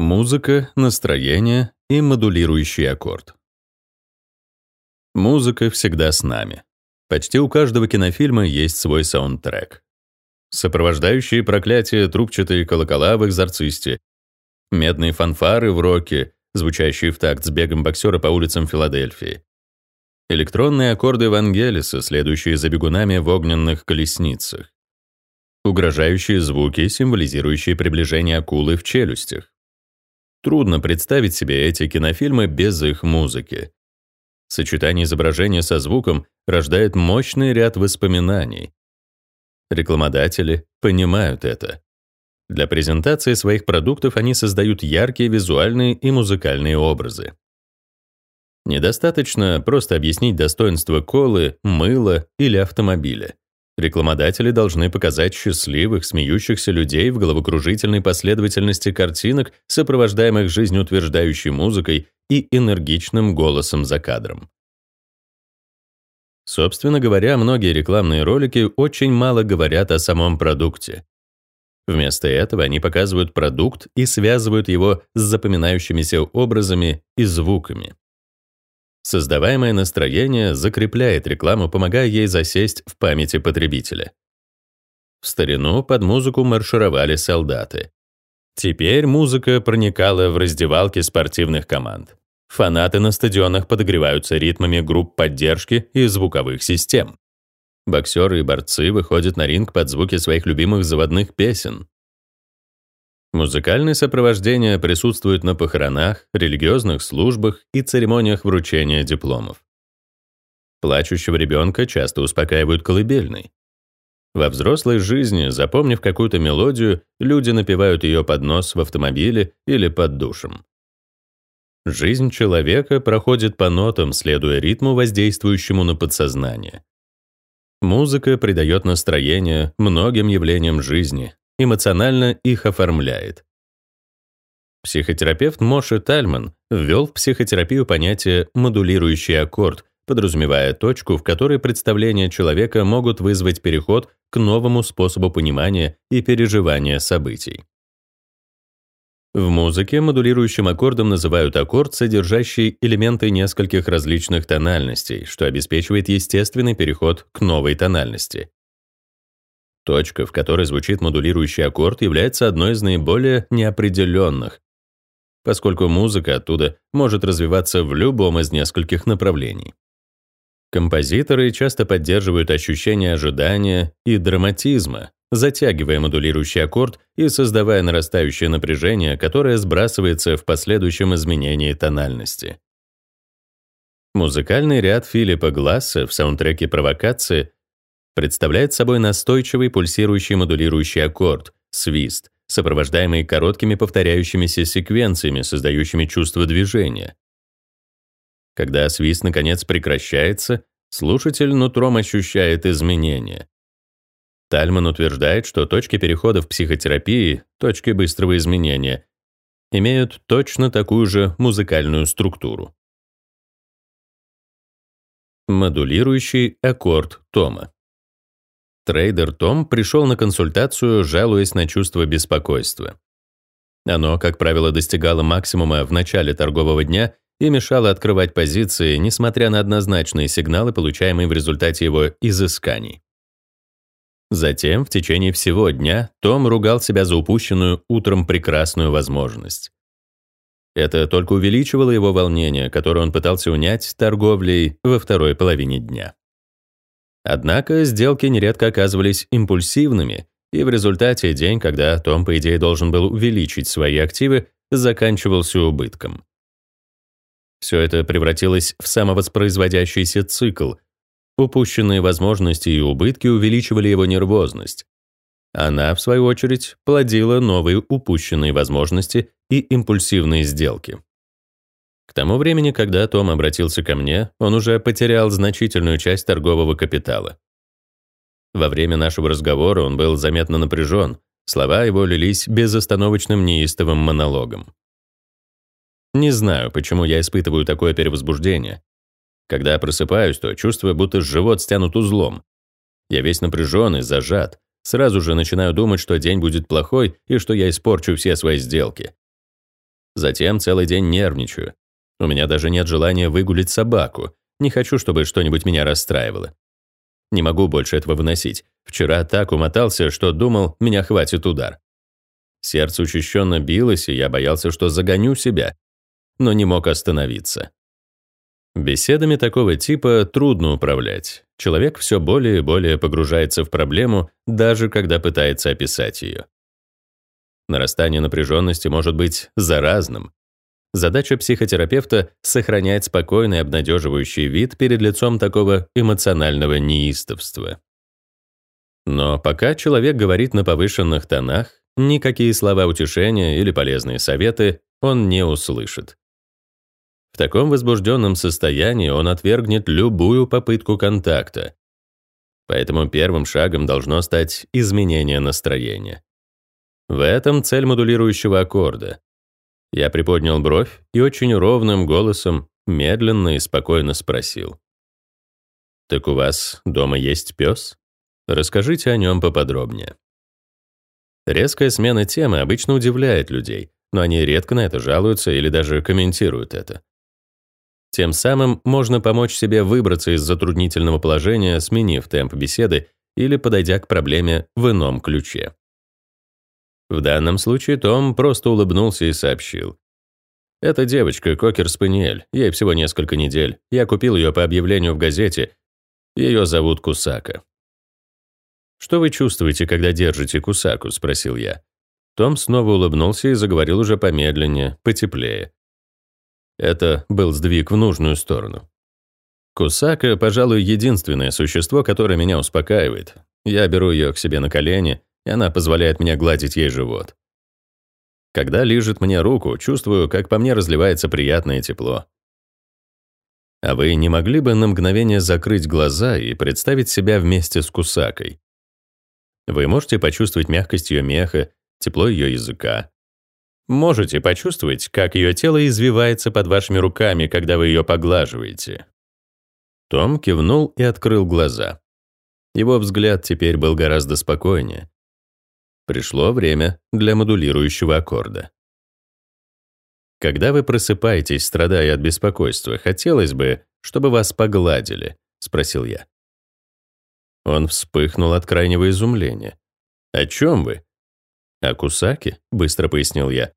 Музыка, настроение и модулирующий аккорд. Музыка всегда с нами. Почти у каждого кинофильма есть свой саундтрек. Сопровождающие проклятия трубчатые колокола в «Экзорцисте», медные фанфары в «Роке», звучащие в такт с бегом боксера по улицам Филадельфии, электронные аккорды Евангелиса, следующие за бегунами в огненных колесницах, угрожающие звуки, символизирующие приближение акулы в челюстях, Трудно представить себе эти кинофильмы без их музыки. Сочетание изображения со звуком рождает мощный ряд воспоминаний. Рекламодатели понимают это. Для презентации своих продуктов они создают яркие визуальные и музыкальные образы. Недостаточно просто объяснить достоинства колы, мыла или автомобиля. Рекламодатели должны показать счастливых, смеющихся людей в головокружительной последовательности картинок, сопровождаемых жизнеутверждающей музыкой и энергичным голосом за кадром. Собственно говоря, многие рекламные ролики очень мало говорят о самом продукте. Вместо этого они показывают продукт и связывают его с запоминающимися образами и звуками. Создаваемое настроение закрепляет рекламу, помогая ей засесть в памяти потребителя. В старину под музыку маршировали солдаты. Теперь музыка проникала в раздевалки спортивных команд. Фанаты на стадионах подогреваются ритмами групп поддержки и звуковых систем. Боксеры и борцы выходят на ринг под звуки своих любимых заводных песен. Музыкальное сопровождение присутствует на похоронах, религиозных службах и церемониях вручения дипломов. Плачущего ребенка часто успокаивают колыбельной. Во взрослой жизни, запомнив какую-то мелодию, люди напевают ее под нос в автомобиле или под душем. Жизнь человека проходит по нотам, следуя ритму, воздействующему на подсознание. Музыка придает настроение многим явлениям жизни, эмоционально их оформляет. Психотерапевт Моше Тальман ввел в психотерапию понятие «модулирующий аккорд», подразумевая точку, в которой представления человека могут вызвать переход к новому способу понимания и переживания событий. В музыке модулирующим аккордом называют аккорд, содержащий элементы нескольких различных тональностей, что обеспечивает естественный переход к новой тональности. Точка, в которой звучит модулирующий аккорд, является одной из наиболее неопределенных, поскольку музыка оттуда может развиваться в любом из нескольких направлений. Композиторы часто поддерживают ощущение ожидания и драматизма, затягивая модулирующий аккорд и создавая нарастающее напряжение, которое сбрасывается в последующем изменении тональности. Музыкальный ряд Филиппа Гласса в саундтреке «Провокации» представляет собой настойчивый пульсирующий модулирующий аккорд, свист, сопровождаемый короткими повторяющимися секвенциями, создающими чувство движения. Когда свист наконец прекращается, слушатель нутром ощущает изменения. Тальман утверждает, что точки перехода в психотерапии, точки быстрого изменения, имеют точно такую же музыкальную структуру. Модулирующий аккорд тома. Трейдер Том пришел на консультацию, жалуясь на чувство беспокойства. Оно, как правило, достигало максимума в начале торгового дня и мешало открывать позиции, несмотря на однозначные сигналы, получаемые в результате его изысканий. Затем, в течение всего дня, Том ругал себя за упущенную утром прекрасную возможность. Это только увеличивало его волнение, которое он пытался унять торговлей во второй половине дня. Однако сделки нередко оказывались импульсивными, и в результате день, когда Том, по идее, должен был увеличить свои активы, заканчивался убытком. Все это превратилось в самовоспроизводящийся цикл. Упущенные возможности и убытки увеличивали его нервозность. Она, в свою очередь, плодила новые упущенные возможности и импульсивные сделки. К тому времени, когда Том обратился ко мне, он уже потерял значительную часть торгового капитала. Во время нашего разговора он был заметно напряжен, слова его лились безостановочным неистовым монологом. Не знаю, почему я испытываю такое перевозбуждение. Когда просыпаюсь, то чувствую, будто живот стянут узлом. Я весь напряжен и зажат. Сразу же начинаю думать, что день будет плохой и что я испорчу все свои сделки. Затем целый день нервничаю. У меня даже нет желания выгулить собаку. Не хочу, чтобы что-нибудь меня расстраивало. Не могу больше этого выносить. Вчера так умотался, что думал, меня хватит удар. Сердце учащенно билось, и я боялся, что загоню себя, но не мог остановиться. Беседами такого типа трудно управлять. Человек все более и более погружается в проблему, даже когда пытается описать ее. Нарастание напряженности может быть заразным. Задача психотерапевта — сохранять спокойный обнадеживающий вид перед лицом такого эмоционального неистовства. Но пока человек говорит на повышенных тонах, никакие слова утешения или полезные советы он не услышит. В таком возбужденном состоянии он отвергнет любую попытку контакта. Поэтому первым шагом должно стать изменение настроения. В этом цель модулирующего аккорда. Я приподнял бровь и очень ровным голосом, медленно и спокойно спросил. «Так у вас дома есть пес? Расскажите о нем поподробнее». Резкая смена темы обычно удивляет людей, но они редко на это жалуются или даже комментируют это. Тем самым можно помочь себе выбраться из затруднительного положения, сменив темп беседы или подойдя к проблеме в ином ключе. В данном случае Том просто улыбнулся и сообщил. «Это девочка, кокер-спаниель, ей всего несколько недель. Я купил ее по объявлению в газете. Ее зовут Кусака». «Что вы чувствуете, когда держите Кусаку?» – спросил я. Том снова улыбнулся и заговорил уже помедленнее, потеплее. Это был сдвиг в нужную сторону. Кусака, пожалуй, единственное существо, которое меня успокаивает. Я беру ее к себе на колени, и она позволяет мне гладить ей живот. Когда лижет мне руку, чувствую, как по мне разливается приятное тепло. А вы не могли бы на мгновение закрыть глаза и представить себя вместе с Кусакой? Вы можете почувствовать мягкость ее меха, тепло ее языка. Можете почувствовать, как ее тело извивается под вашими руками, когда вы ее поглаживаете. Том кивнул и открыл глаза. Его взгляд теперь был гораздо спокойнее. Пришло время для модулирующего аккорда. Когда вы просыпаетесь, страдая от беспокойства, хотелось бы, чтобы вас погладили, спросил я. Он вспыхнул от крайнего изумления. О чем вы? О кусаке, быстро пояснил я.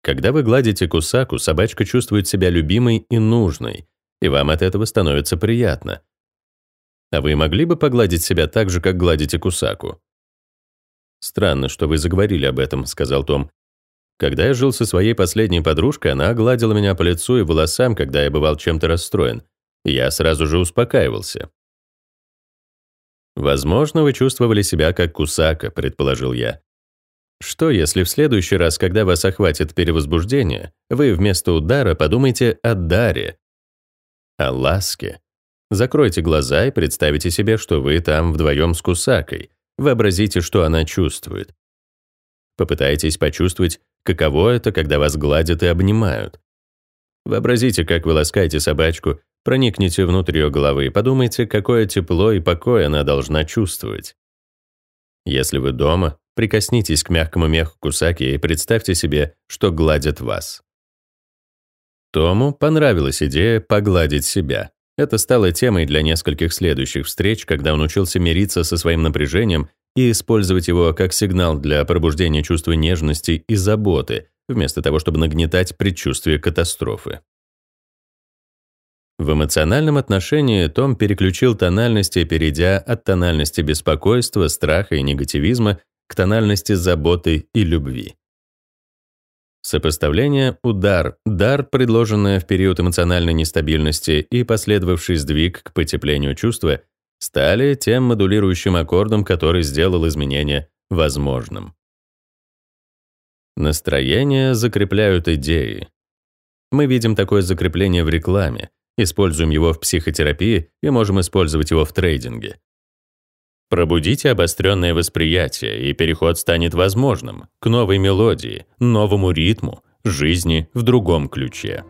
Когда вы гладите кусаку, собачка чувствует себя любимой и нужной, и вам от этого становится приятно. А вы могли бы погладить себя так же, как гладите кусаку? «Странно, что вы заговорили об этом», — сказал Том. «Когда я жил со своей последней подружкой, она гладила меня по лицу и волосам, когда я бывал чем-то расстроен. я сразу же успокаивался». «Возможно, вы чувствовали себя как кусака», — предположил я. Что, если в следующий раз, когда вас охватит перевозбуждение, вы вместо удара подумайте о даре, о ласке? Закройте глаза и представите себе, что вы там вдвоем с кусакой, Вообразите, что она чувствует. Попытайтесь почувствовать, каково это, когда вас гладят и обнимают. Вообразите, как вы ласкаете собачку, проникните внутрь ее головы и подумайте, какое тепло и покой она должна чувствовать. Если вы дома, прикоснитесь к мягкому меху кусаки и представьте себе, что гладят вас. Тому понравилась идея погладить себя. Это стало темой для нескольких следующих встреч, когда он учился мириться со своим напряжением и использовать его как сигнал для пробуждения чувства нежности и заботы, вместо того, чтобы нагнетать предчувствие катастрофы. В эмоциональном отношении Том переключил тональности, перейдя от тональности беспокойства, страха и негативизма к тональности заботы и любви. Сопоставление «удар», «дар», предложенное в период эмоциональной нестабильности и последовавший сдвиг к потеплению чувства, стали тем модулирующим аккордом, который сделал изменение возможным. Настроение закрепляют идеи. Мы видим такое закрепление в рекламе, используем его в психотерапии и можем использовать его в трейдинге. Пробудите обостренное восприятие, и переход станет возможным к новой мелодии, новому ритму, жизни в другом ключе.